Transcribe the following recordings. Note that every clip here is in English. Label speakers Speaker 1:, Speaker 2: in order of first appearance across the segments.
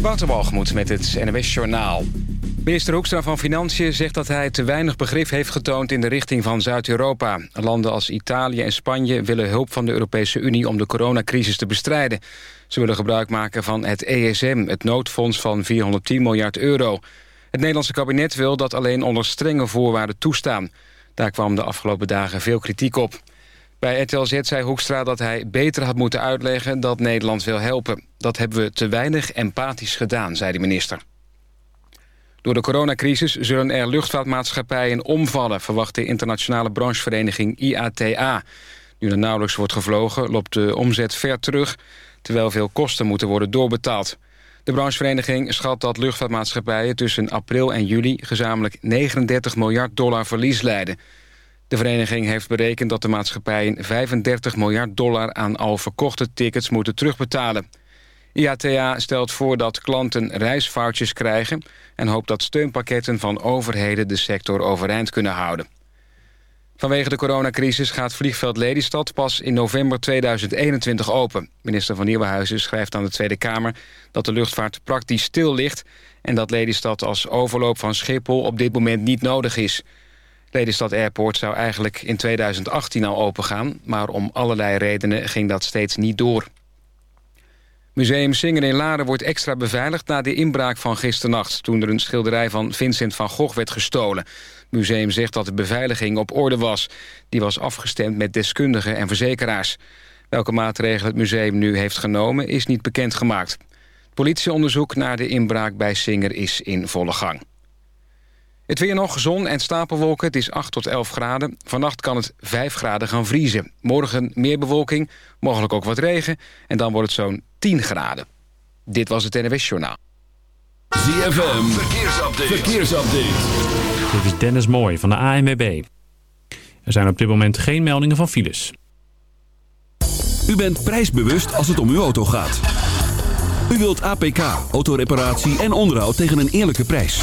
Speaker 1: Waterbalgemoed met het NWS Journaal. Minister Hoekstra van Financiën zegt dat hij te weinig begrip heeft getoond... in de richting van Zuid-Europa. Landen als Italië en Spanje willen hulp van de Europese Unie... om de coronacrisis te bestrijden. Ze willen gebruik maken van het ESM, het noodfonds van 410 miljard euro. Het Nederlandse kabinet wil dat alleen onder strenge voorwaarden toestaan. Daar kwam de afgelopen dagen veel kritiek op. Bij RTL Z zei Hoekstra dat hij beter had moeten uitleggen dat Nederland wil helpen. Dat hebben we te weinig empathisch gedaan, zei de minister. Door de coronacrisis zullen er luchtvaartmaatschappijen omvallen... verwacht de internationale branchevereniging IATA. Nu er nauwelijks wordt gevlogen, loopt de omzet ver terug... terwijl veel kosten moeten worden doorbetaald. De branchevereniging schat dat luchtvaartmaatschappijen... tussen april en juli gezamenlijk 39 miljard dollar verlies leiden... De vereniging heeft berekend dat de maatschappijen 35 miljard dollar aan al verkochte tickets moeten terugbetalen. IATA stelt voor dat klanten reisfoutjes krijgen... en hoopt dat steunpakketten van overheden de sector overeind kunnen houden. Vanwege de coronacrisis gaat vliegveld Lelystad pas in november 2021 open. Minister van Nieuwenhuizen schrijft aan de Tweede Kamer dat de luchtvaart praktisch stil ligt... en dat Lelystad als overloop van Schiphol op dit moment niet nodig is... Lelystad Airport zou eigenlijk in 2018 al opengaan... maar om allerlei redenen ging dat steeds niet door. Museum Singer in Laren wordt extra beveiligd... na de inbraak van gisternacht... toen er een schilderij van Vincent van Gogh werd gestolen. Het museum zegt dat de beveiliging op orde was. Die was afgestemd met deskundigen en verzekeraars. Welke maatregelen het museum nu heeft genomen... is niet bekendgemaakt. Politieonderzoek naar de inbraak bij Singer is in volle gang. Het weer nog, zon en stapelwolken. Het is 8 tot 11 graden. Vannacht kan het 5 graden gaan vriezen. Morgen meer bewolking, mogelijk ook wat regen. En dan wordt het zo'n 10 graden. Dit was het NWS Journaal.
Speaker 2: ZFM, verkeersupdate. verkeersupdate.
Speaker 3: Dit is Dennis Mooij van de ANWB. Er zijn op dit moment geen meldingen van files.
Speaker 2: U bent prijsbewust als het om uw auto gaat. U wilt APK, autoreparatie en onderhoud tegen een eerlijke prijs.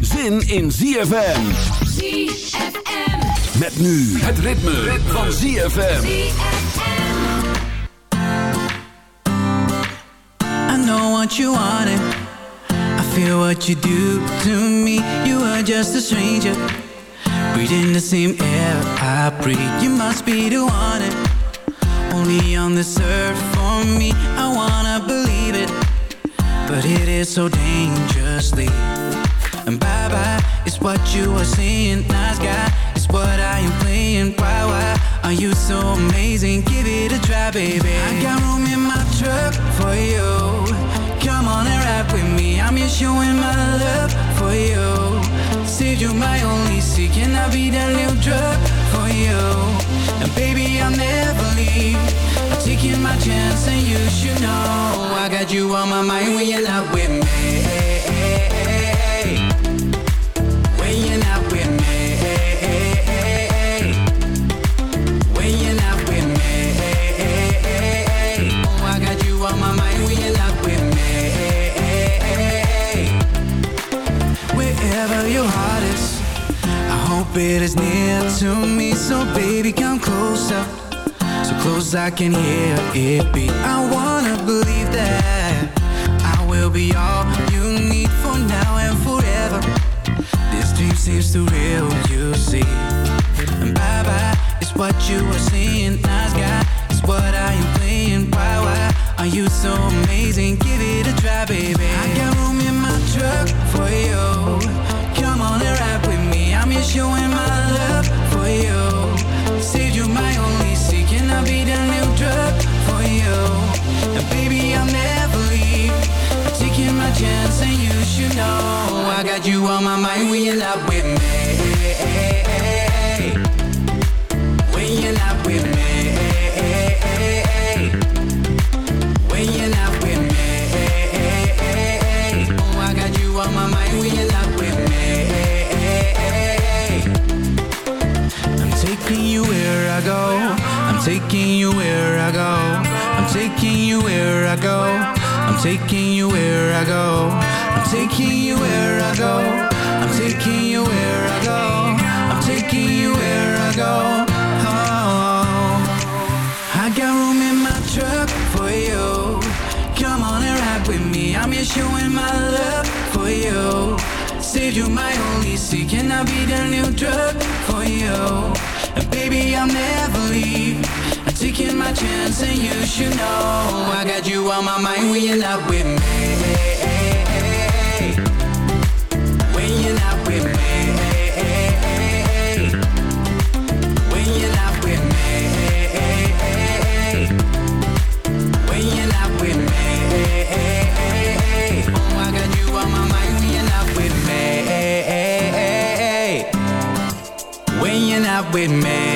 Speaker 2: zin in ZFM.
Speaker 4: ZFM.
Speaker 2: Met nu het ritme, van ZFM.
Speaker 5: I know what you wanted. I feel what you do to me. You are just a stranger. Breathing the same air I breathe. You must be the one. Only on this earth for me. I wanna believe it. But it is so dangerously. And bye bye is what you are saying. Nice guy is what I am playing. Why, why are you so amazing? Give it a try, baby. I got room in my truck for you. Come on and ride with me. I'm just showing my love for you. Said you my only seat. Can I be that little drug for you? And baby, I'll never leave. I'm taking my chance and you should know. I got you on my mind when you're not with me. It is near to me, so baby, come closer. So close I can hear it beat. I wanna believe that I will be all you need for now and forever. This dream seems too real, you see. And bye bye, it's what you were seeing. Nice you on my mind when you're not with me. When you're not with me. When you're not with me. Oh, I got you on my mind when you're not with me. I'm taking you where I go. I'm taking you where I go. I'm taking you where I go. I'm taking you where I go. I'm taking you where I go. I'm taking you where I go. I'm taking you where I go. Oh, I got room in my truck for you. Come on and ride with me. I'm just showing my love for you. Save you my only seat. Can I be the new drug for you? And baby, I'll never leave. I'm taking my chance, and you should know I got you on my mind when you're not with me. When you're not with me. hey hey when you're not with me hey hey when you're not with me hey hey oh I got you on my mind me and not with me
Speaker 4: hey hey when you're not with me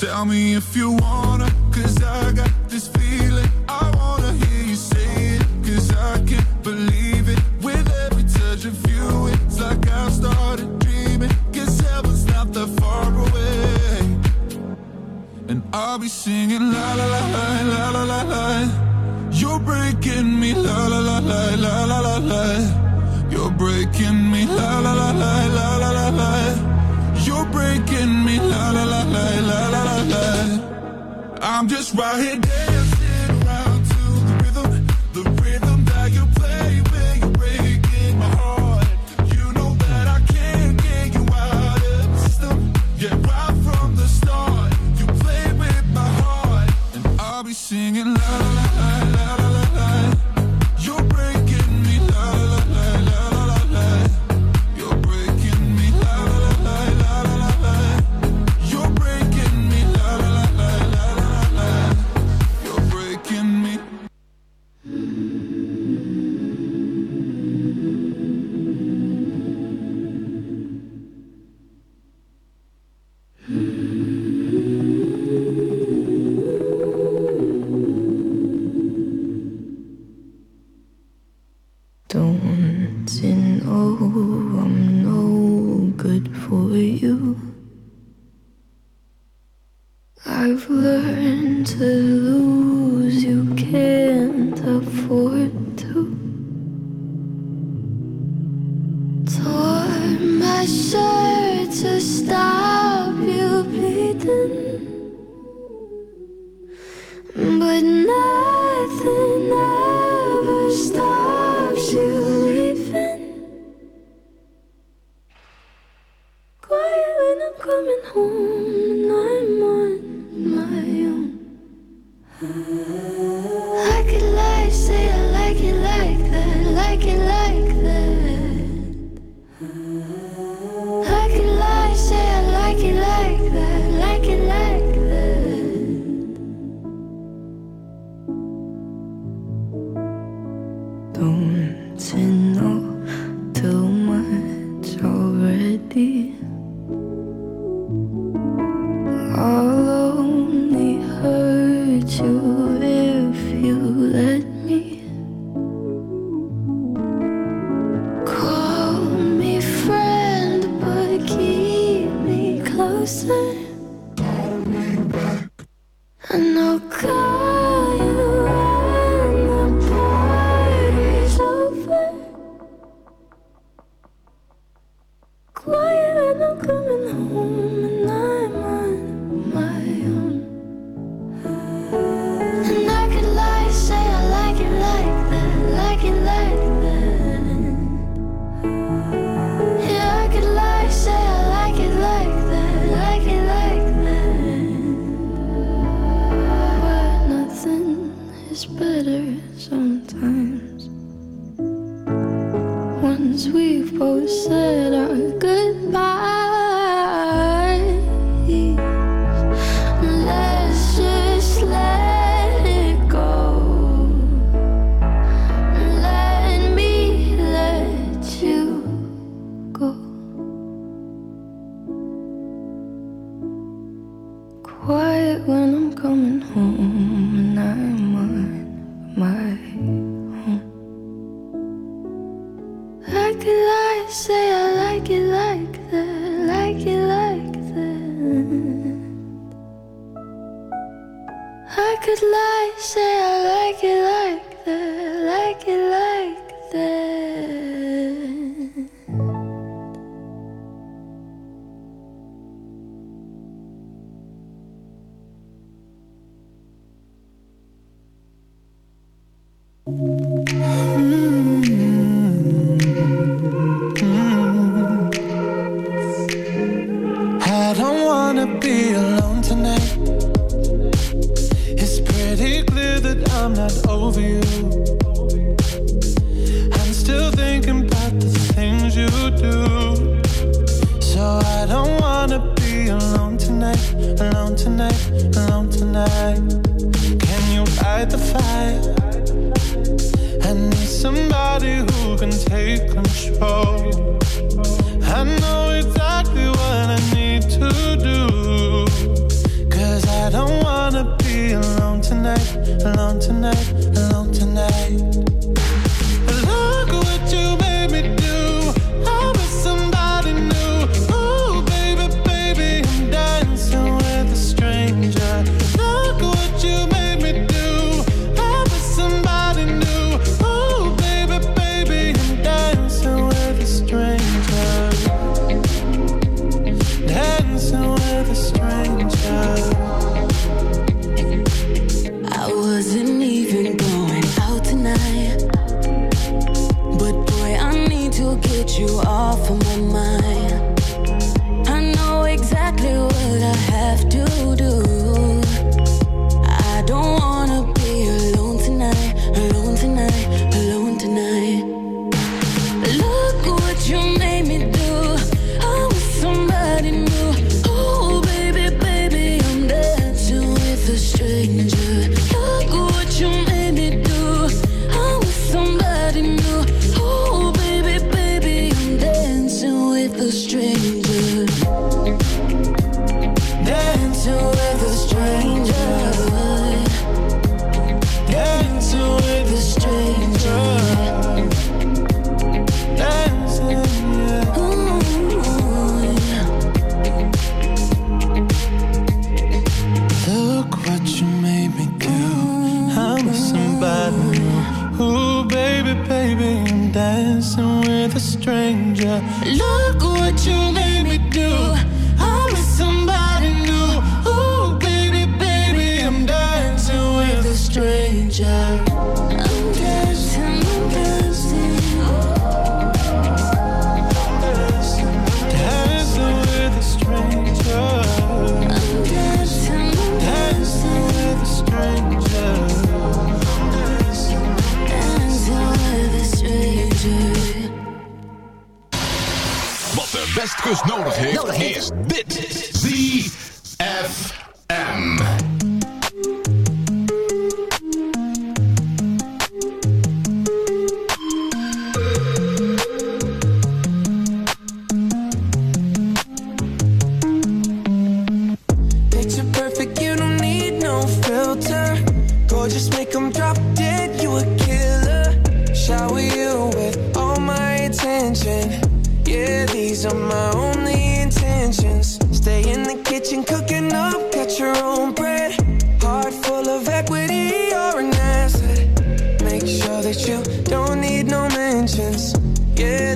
Speaker 6: Tell me if you wanna, cause I got this feeling. I wanna hear you say it, cause I can't believe it. With every touch of you, it's like I've started dreaming. Heaven's not that far away. And I'll be singing la la la la la la la la. You're breaking me la la la la la la la la. You're breaking me la la la la la la la la. You're breaking me la la la la la la la. I'm just right here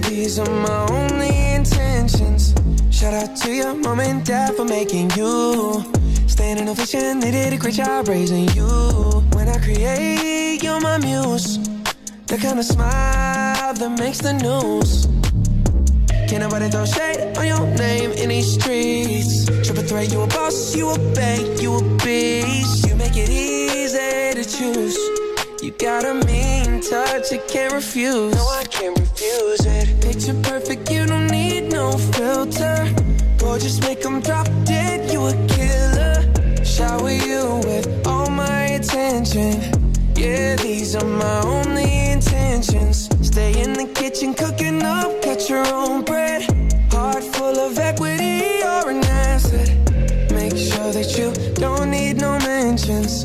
Speaker 7: these are my only intentions. Shout out to your mom and dad for making you. Standing ovation, they did a great job raising you. When I create, you're my muse. The kind of smile that makes the news. Can't nobody throw shade on your name in these streets? Triple threat, you a boss, you a bank, you a beast. You make it easy to choose. You got a mean touch, you can't refuse. No, I can't refuse it. Picture perfect, you don't need no filter. Or just make them drop dead, you a killer. Shower you with all my attention. Yeah, these are my only intentions. Stay in the kitchen, cooking up, catch your own bread. Heart full of equity, you're an asset. Make sure that you don't need no mentions.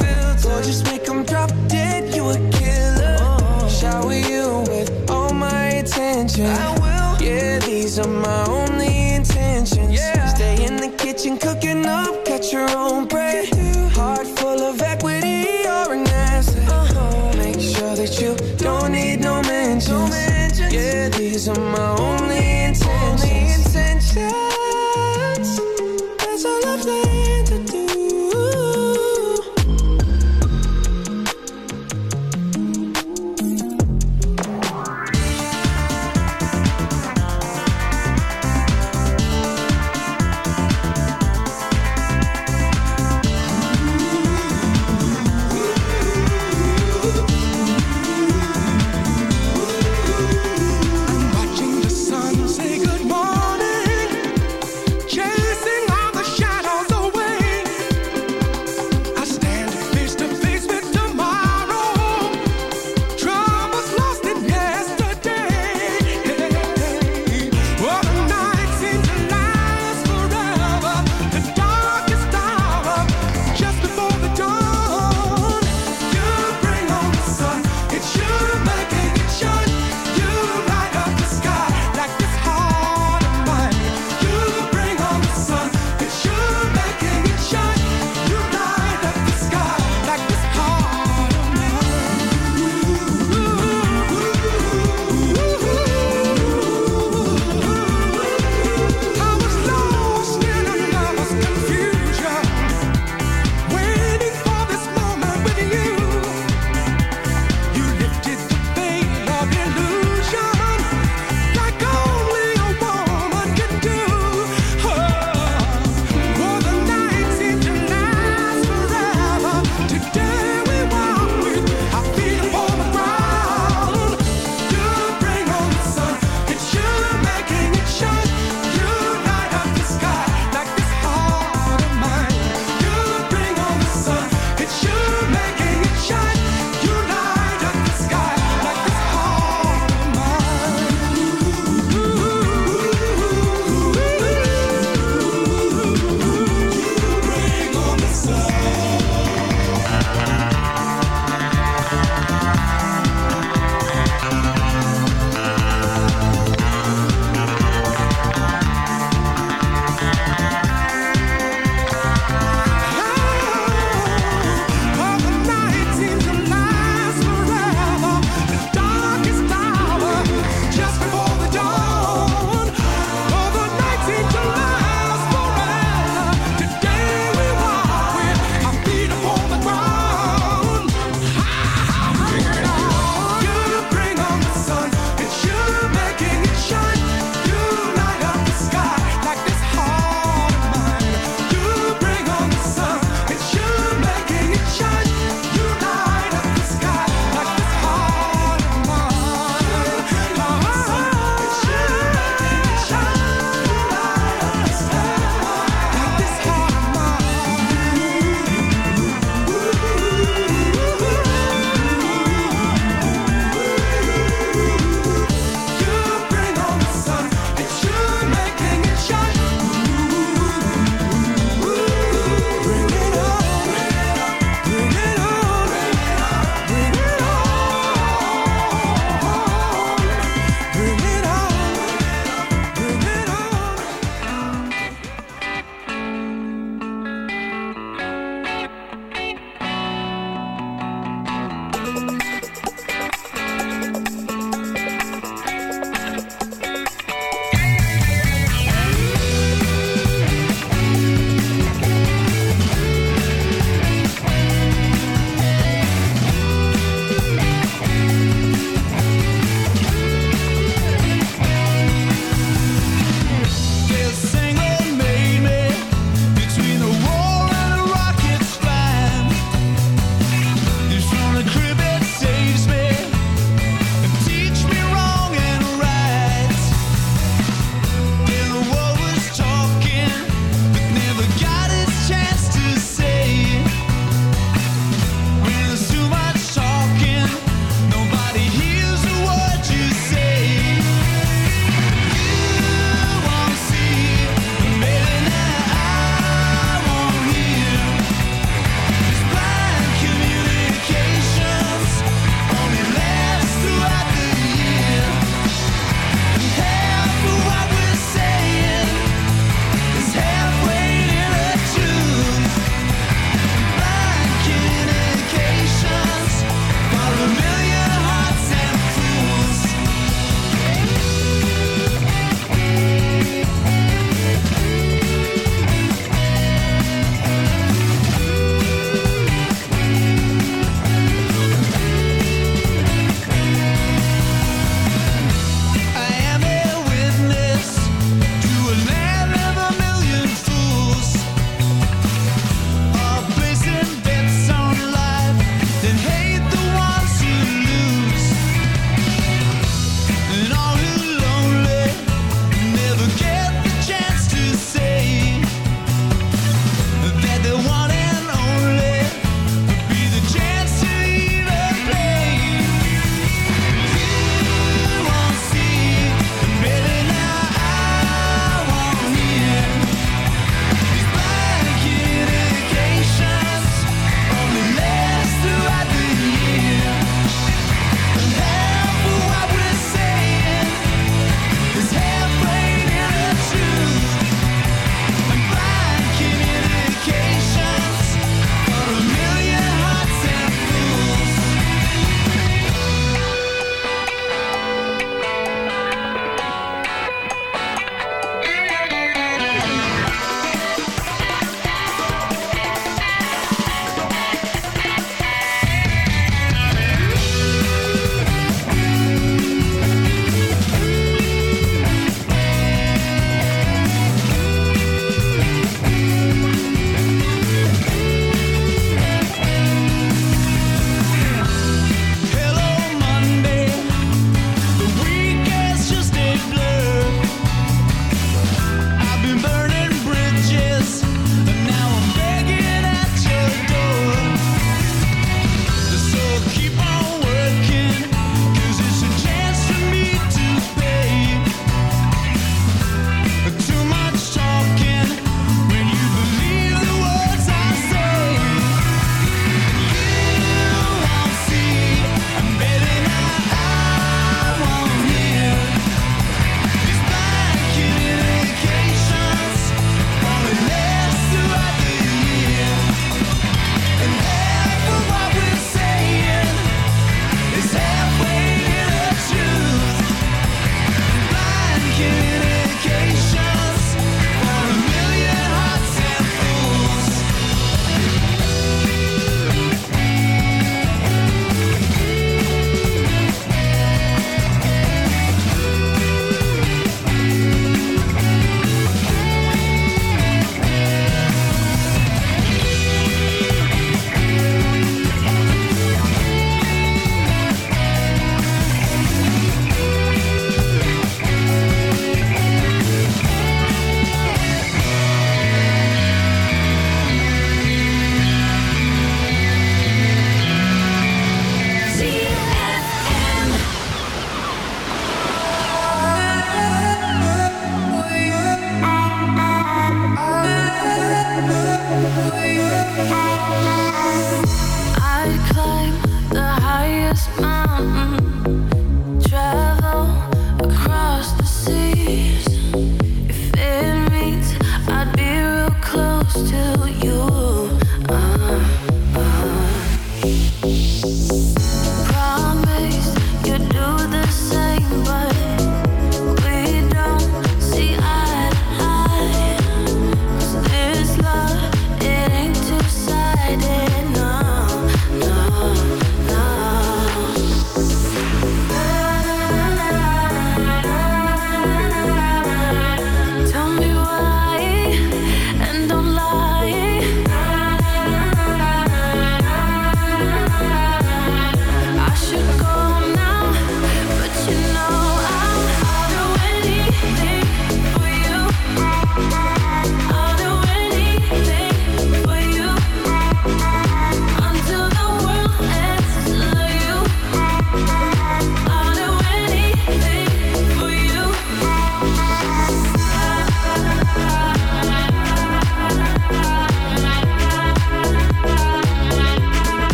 Speaker 7: Gorgeous, make them drop dead, you a killer. Shower you with all my attention. I will. Yeah, these are my only intentions. Stay in the kitchen, cooking up, catch your own bread. Heart full of equity, you're an asset. Uh-huh. Make sure that you don't need no mentions. Yeah, these are my only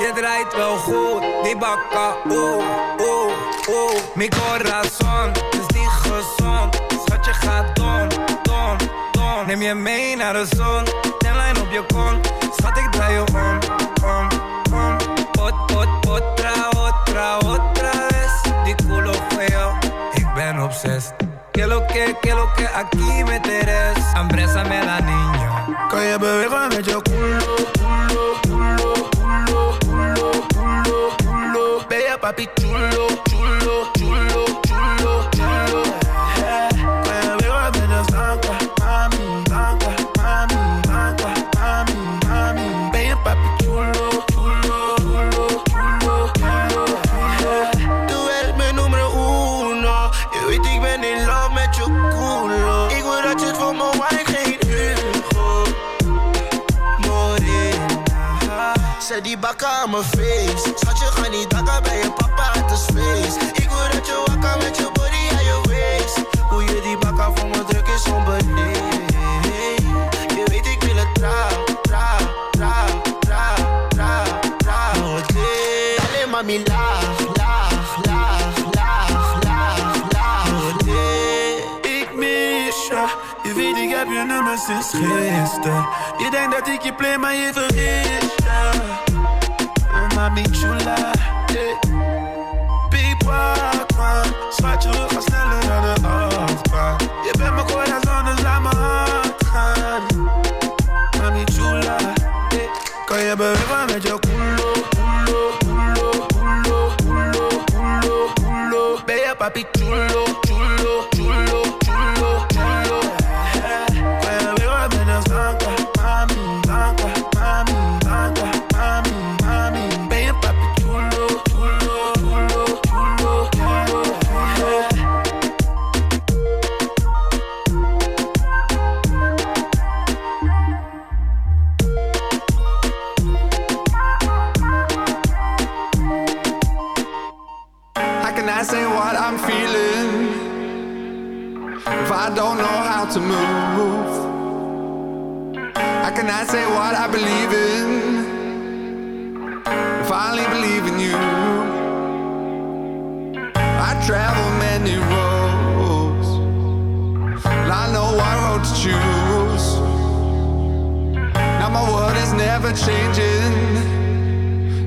Speaker 7: Je
Speaker 8: draait wel goed. Die bakka, oeh, oeh, oeh. Mi corazon is niet gezond. Schatje gaat don, don, don. Neem je mee naar de zon. Tenlijn op je kont. Schat, ik draai je om, om, om. Ot, ot, otra, otra, vez. Die culo feo, ik ben obsessed. Que lo que, que lo que aquí me teres. Ambrésame la niña.
Speaker 7: Je bewegen met je culo, culo, culo, chulo, chulo, chulo. Papi chulo, chulo, chulo.
Speaker 9: Zet die bakken aan mijn face. Schat je ga niet dakken bij je papa, het is feest. Ik wil dat je wakker met je body aan je waist. Hoe je die bakken voor me druk is onbeleefd. Je weet ik wil het trouw, trouw, trouw, trouw, trouw, trouw. Alleen maar mi laag, laag, laag, laag, laag, laag.
Speaker 7: Ik mis je, je weet ik heb je nummer sinds gisteren. Je denkt dat ik je play, maar je vergist je. Mami chula, yeah. Piep man, schatje, we gaan sneller dan de achtbaan. Je bent mijn corazon, dus laat me gaan. Mami chula, yeah. Kan je bewegen met je culo, culo, culo, culo, culo, culo. Ben je papi chulo,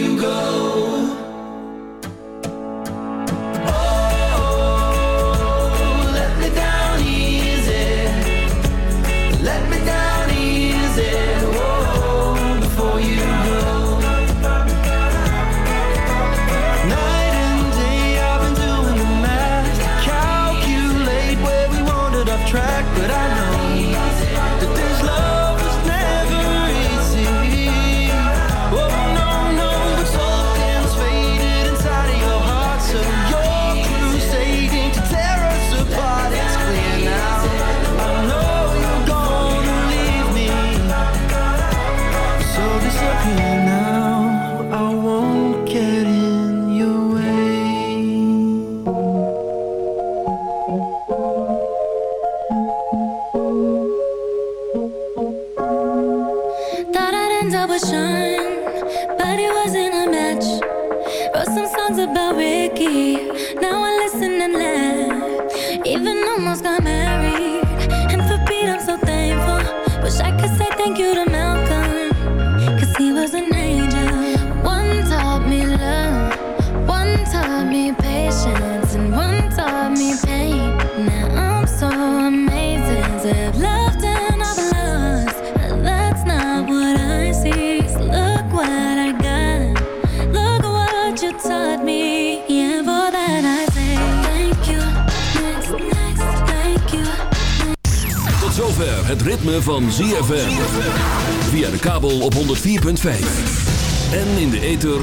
Speaker 6: you
Speaker 10: go.